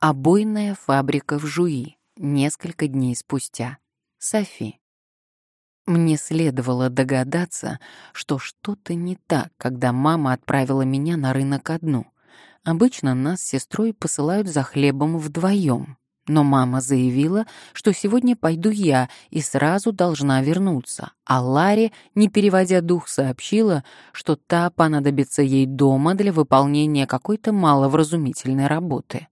Обойная фабрика в Жуи. Несколько дней спустя. Софи. Мне следовало догадаться, что что-то не так, когда мама отправила меня на рынок одну. Обычно нас с сестрой посылают за хлебом вдвоем. Но мама заявила, что сегодня пойду я и сразу должна вернуться, а Ларе, не переводя дух, сообщила, что та понадобится ей дома для выполнения какой-то маловразумительной работы.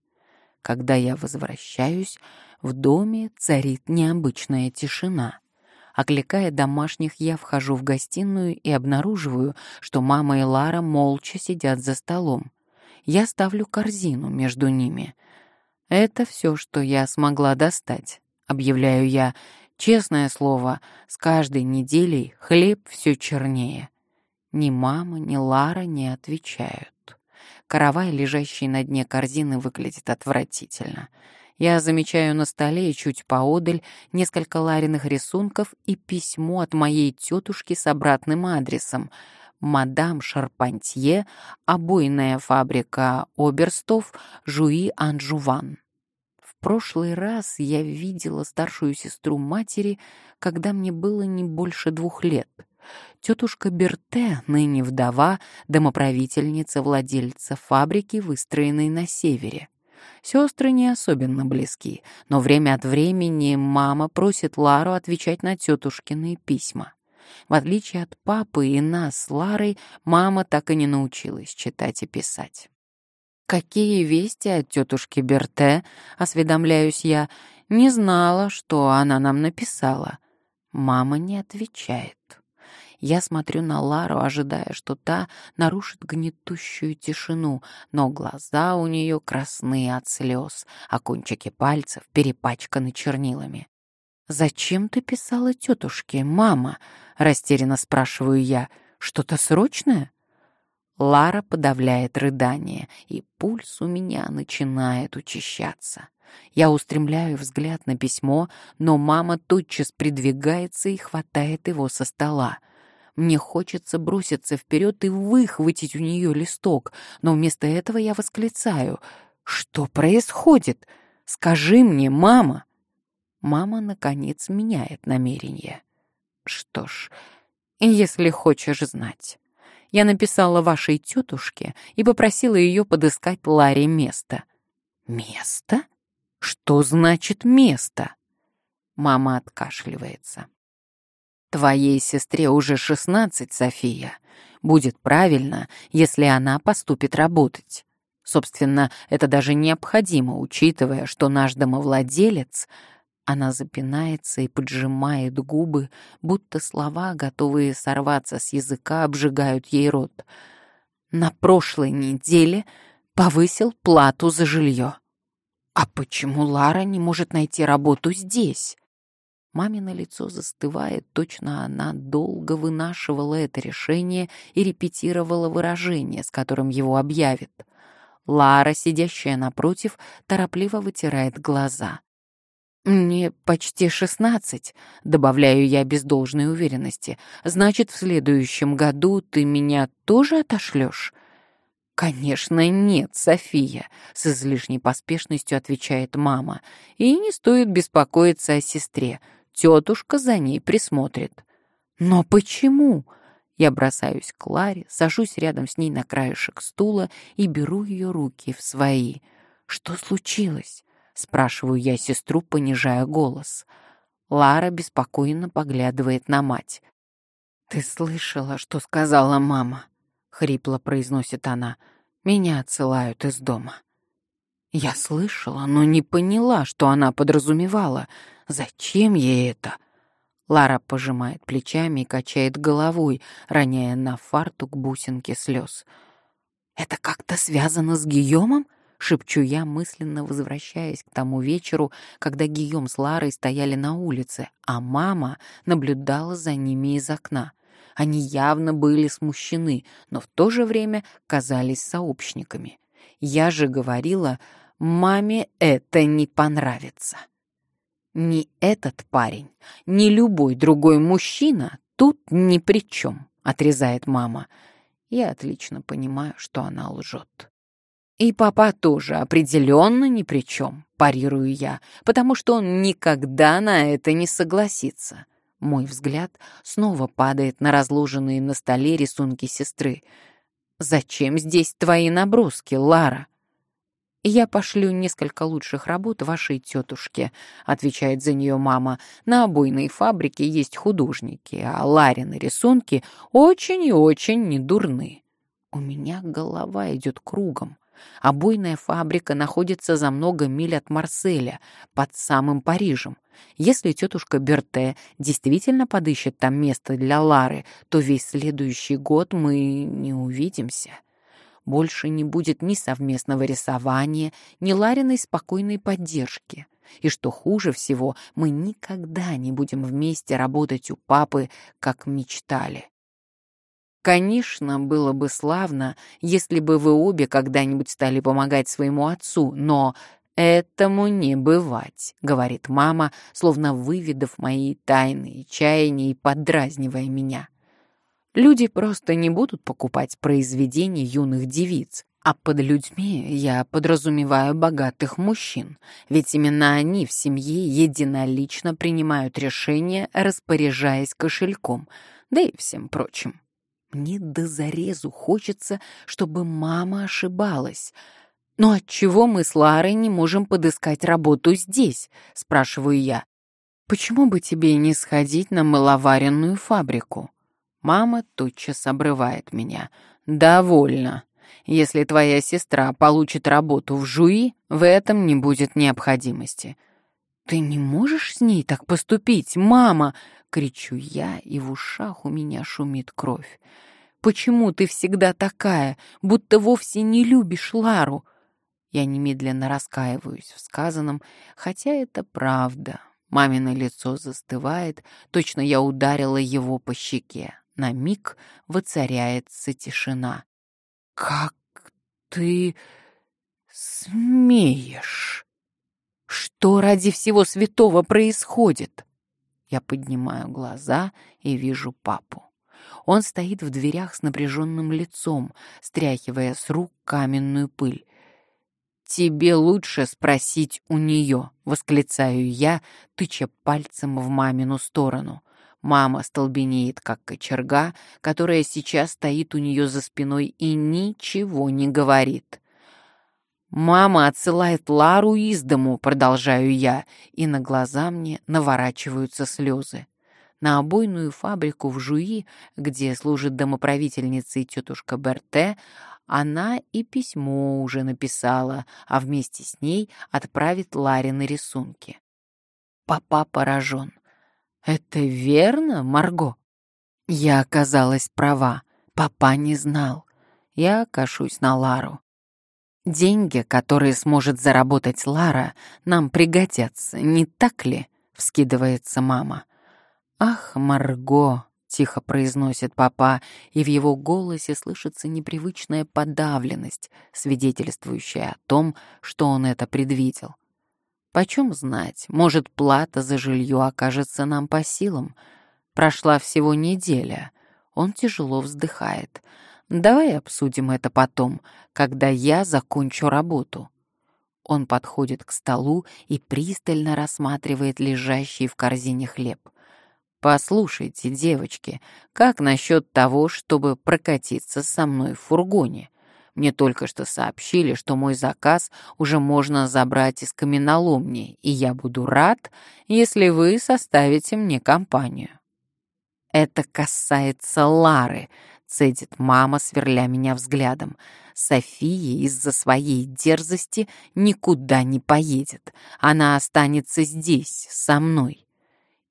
Когда я возвращаюсь, в доме царит необычная тишина. Окликая домашних, я вхожу в гостиную и обнаруживаю, что мама и Лара молча сидят за столом. Я ставлю корзину между ними. «Это все, что я смогла достать», — объявляю я. Честное слово, с каждой неделей хлеб все чернее. Ни мама, ни Лара не отвечают. Каравай, лежащий на дне корзины, выглядит отвратительно. Я замечаю на столе и чуть поодаль несколько лариных рисунков и письмо от моей тетушки с обратным адресом. Мадам Шарпантье, обойная фабрика Оберстов, Жуи Анжуван. В прошлый раз я видела старшую сестру матери, когда мне было не больше двух лет — Тетушка Берте, ныне вдова, домоправительница владельца фабрики, выстроенной на севере. Сестры не особенно близки, но время от времени мама просит Лару отвечать на тетушкины письма. В отличие от папы и нас с Ларой, мама так и не научилась читать и писать. «Какие вести от тетушки Берте?» — осведомляюсь я. «Не знала, что она нам написала». Мама не отвечает. Я смотрю на Лару, ожидая, что та нарушит гнетущую тишину, но глаза у нее красные от слез, а кончики пальцев перепачканы чернилами. «Зачем ты писала тетушке, мама?» — растерянно спрашиваю я. «Что-то срочное?» Лара подавляет рыдание, и пульс у меня начинает учащаться. Я устремляю взгляд на письмо, но мама тотчас придвигается и хватает его со стола. Мне хочется броситься вперед и выхватить у нее листок, но вместо этого я восклицаю. «Что происходит? Скажи мне, мама!» Мама, наконец, меняет намерение. «Что ж, если хочешь знать...» Я написала вашей тетушке и попросила ее подыскать Ларе место. Место? Что значит место? Мама откашливается. Твоей сестре уже шестнадцать, София. Будет правильно, если она поступит работать. Собственно, это даже необходимо, учитывая, что наш домовладелец... Она запинается и поджимает губы, будто слова, готовые сорваться с языка, обжигают ей рот. На прошлой неделе повысил плату за жилье. А почему Лара не может найти работу здесь? Мамино лицо застывает, точно она долго вынашивала это решение и репетировала выражение, с которым его объявит. Лара, сидящая напротив, торопливо вытирает глаза. «Мне почти шестнадцать», — добавляю я без должной уверенности. «Значит, в следующем году ты меня тоже отошлешь?» «Конечно нет, София», — с излишней поспешностью отвечает мама. «И не стоит беспокоиться о сестре. Тетушка за ней присмотрит. Но почему? Я бросаюсь к Ларе, сажусь рядом с ней на краешек стула и беру ее руки в свои. Что случилось? Спрашиваю я сестру, понижая голос. Лара беспокойно поглядывает на мать. «Ты слышала, что сказала мама?» — хрипло произносит она. «Меня отсылают из дома». Я слышала, но не поняла, что она подразумевала. Зачем ей это? Лара пожимает плечами и качает головой, роняя на фартук бусинки слез. «Это как-то связано с Гийомом?» — шепчу я, мысленно возвращаясь к тому вечеру, когда Гийом с Ларой стояли на улице, а мама наблюдала за ними из окна. Они явно были смущены, но в то же время казались сообщниками. Я же говорила, маме это не понравится. Ни этот парень, ни любой другой мужчина тут ни при чем, отрезает мама. Я отлично понимаю, что она лжет. И папа тоже определенно ни при чем, парирую я, потому что он никогда на это не согласится. Мой взгляд снова падает на разложенные на столе рисунки сестры. «Зачем здесь твои наброски, Лара?» «Я пошлю несколько лучших работ вашей тетушке», — отвечает за нее мама. «На обойной фабрике есть художники, а Ларины рисунки очень и очень недурны». У меня голова идет кругом. Обойная фабрика находится за много миль от Марселя, под самым Парижем. Если тетушка Берте действительно подыщет там место для Лары, то весь следующий год мы не увидимся. Больше не будет ни совместного рисования, ни Лариной спокойной поддержки. И что хуже всего, мы никогда не будем вместе работать у папы, как мечтали. Конечно, было бы славно, если бы вы обе когда-нибудь стали помогать своему отцу, но «Этому не бывать», — говорит мама, словно выведав мои тайны и чаяния и поддразнивая меня. Люди просто не будут покупать произведения юных девиц, а под людьми я подразумеваю богатых мужчин, ведь именно они в семье единолично принимают решения, распоряжаясь кошельком, да и всем прочим. Мне до зарезу хочется, чтобы мама ошибалась. «Но отчего мы с Ларой не можем подыскать работу здесь?» — спрашиваю я. «Почему бы тебе не сходить на маловаренную фабрику?» Мама тотчас обрывает меня. «Довольно. Если твоя сестра получит работу в Жуи, в этом не будет необходимости». «Ты не можешь с ней так поступить, мама!» — кричу я, и в ушах у меня шумит кровь. «Почему ты всегда такая, будто вовсе не любишь Лару?» Я немедленно раскаиваюсь в сказанном, хотя это правда. Мамино лицо застывает, точно я ударила его по щеке. На миг воцаряется тишина. «Как ты смеешь? Что ради всего святого происходит?» Я поднимаю глаза и вижу папу. Он стоит в дверях с напряженным лицом, стряхивая с рук каменную пыль. «Тебе лучше спросить у нее», — восклицаю я, тыча пальцем в мамину сторону. Мама столбенеет, как кочерга, которая сейчас стоит у нее за спиной и ничего не говорит. «Мама отсылает Лару из дому», — продолжаю я, и на глаза мне наворачиваются слезы. На обойную фабрику в Жуи, где служит домоправительницей тетушка Берте, она и письмо уже написала, а вместе с ней отправит Ларины рисунки. Папа поражен. «Это верно, Марго?» Я оказалась права. Папа не знал. Я кашусь на Лару. «Деньги, которые сможет заработать Лара, нам пригодятся, не так ли?» — вскидывается мама. «Ах, Марго!» — тихо произносит папа, и в его голосе слышится непривычная подавленность, свидетельствующая о том, что он это предвидел. Почем знать, может, плата за жилье окажется нам по силам. Прошла всего неделя. Он тяжело вздыхает. Давай обсудим это потом, когда я закончу работу. Он подходит к столу и пристально рассматривает лежащий в корзине хлеб. «Послушайте, девочки, как насчет того, чтобы прокатиться со мной в фургоне? Мне только что сообщили, что мой заказ уже можно забрать из каменоломни, и я буду рад, если вы составите мне компанию. Это касается Лары, цедит мама, сверля меня взглядом. София из-за своей дерзости никуда не поедет. Она останется здесь, со мной.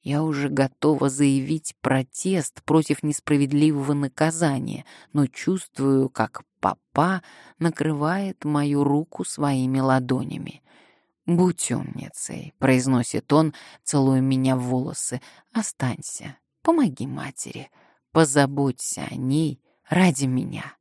Я уже готова заявить протест против несправедливого наказания, но чувствую, как папа накрывает мою руку своими ладонями. «Будь умницей», — произносит он, целуя меня в волосы. «Останься, помоги матери, позаботься о ней ради меня».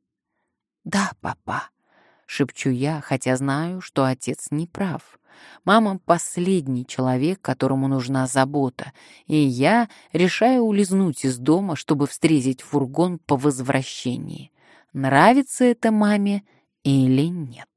«Да, папа», — шепчу я, хотя знаю, что отец не прав. Мама — последний человек, которому нужна забота, и я решаю улизнуть из дома, чтобы встретить фургон по возвращении. Нравится это маме или нет?